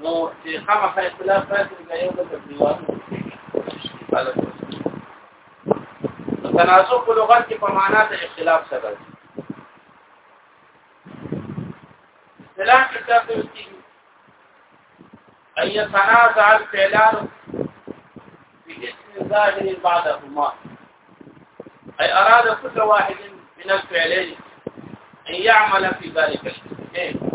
نو چې خامخا اختلاف راځي دا یو بل دیوال تنازع په لغت کې په معنا د اختلاف سره دی اصطلاح کې تاسو کې اي تنازع الفعلان باسم ظاهر بعدهما اي اراد كل واحد من الفعلين ان يعمل في ذلك الشيء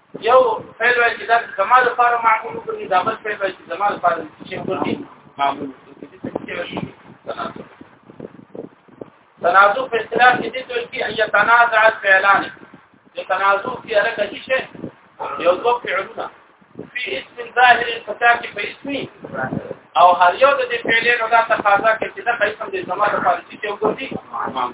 یو فعل وایي چې دا زما لپاره معمول وګرځي دا بل فعل وایي چې زما لپاره چې وګرځي معمول وګرځي تنازع په اصطلاح کې د توګه کې اي تنازع فعلان د تنازع کې هرکه شي یو دوه فعلونه في اسم ظاهر الفتاة په اسمي او هر یو د دې فعلونو دا تقاضا کوي چې دا قسم د زما لپاره چې وګرځي معمول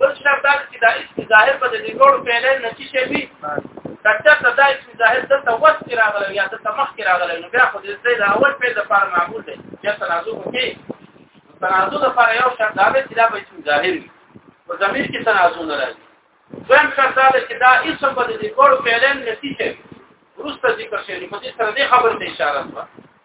بل شرط دا چې دا اسم ظاهر په دې ډول پیلې نه چې شي وي کچا دا اسم ظاهر د توس کې راغلی یا د تمخ کې راغلی نو بیا خو دې د اول پیل د فار معمول دی چې تنازع وکړي تنازع د فار یو شرط دا دی چې دا به اسم ظاهر وي او ضمیر کې تنازع نه راځي دویم شرط دا چې دا اسم په دې ډول پیلې نه چې شي ورسته ذکر شي په دې سره دې خبر ته اشاره وکړه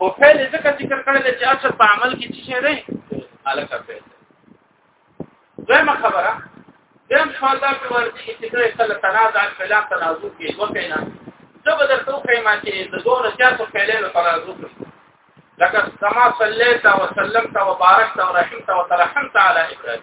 او فعل ځکه ذکر کړل چې اصل په عمل کې څه شی دی الکه فعل دغه خبره دیم سوال دا په ورته کې چې کله کله تنازع فعلا تنازع کې وکینا زه به درته وایم چې د دوه زیات فعلونو تنازع کوي لکه سما صلیت او سلمت او بارکت او رحمت او ترحمت علی ابراهیم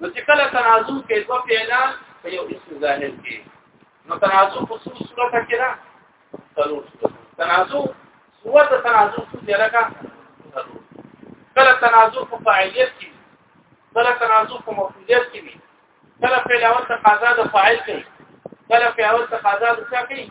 نو چې کله تنازع کې دوه پیدا په یو اسم ظاهر کې نو تنازع په څو صورت کې را ضرور تنازع صورت تنازع څه دی لکه کله تنازع په فاعلیت کې کله تنازع په مفعولیت کې وي کله په لاول تقاضا د فاعل کې کله په اول تقاضا د څه کې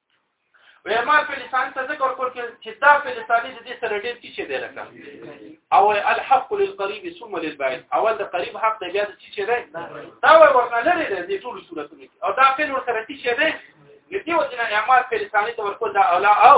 وې ما په لسان ته ذکر کول کې چې دا په لسان دې دې سره ډېر چې دی لکه او الحق للقريب ثم للبعيد اول د قریب حق دی بیا د چې دی دا وای ورنه لري دې ټول صورتونه او دا په ور سره چې دی دې وجنه اعمال په لسان ته ورکول دا اولا او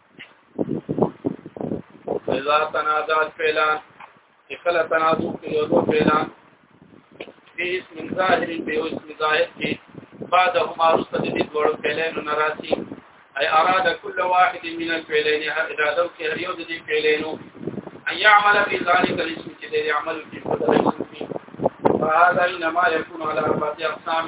اذا تنازعت فعلان چې کله تنازع کې یو دوه فعلان په اسم ظاهر په اسم ظاهر کې بعد هم ارسته د دې ډول فعلانو ناراضي اي اراد كل واحد من الفعلين هر اراده کې هر یو د دې فعلانو ان يعمل في ذلك الاسم چې دې عمل کې په دې اسم کې فهذا انما يكون على اربعه اقسام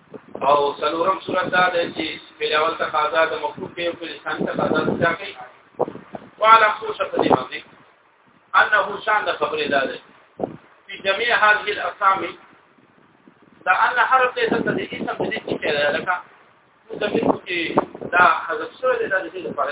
او څلورم صورت دا دی چې په اول تقاضا د مفهوم په یو لسان تقاضا څه کوي والا خو څه په دې باندې انه شان د خبرې دا دی په جميع هذه الاسامي دا ان حرف دې څه دې اسم دې چې لکه نو د دې چې دا حذف شوی دی د دې لپاره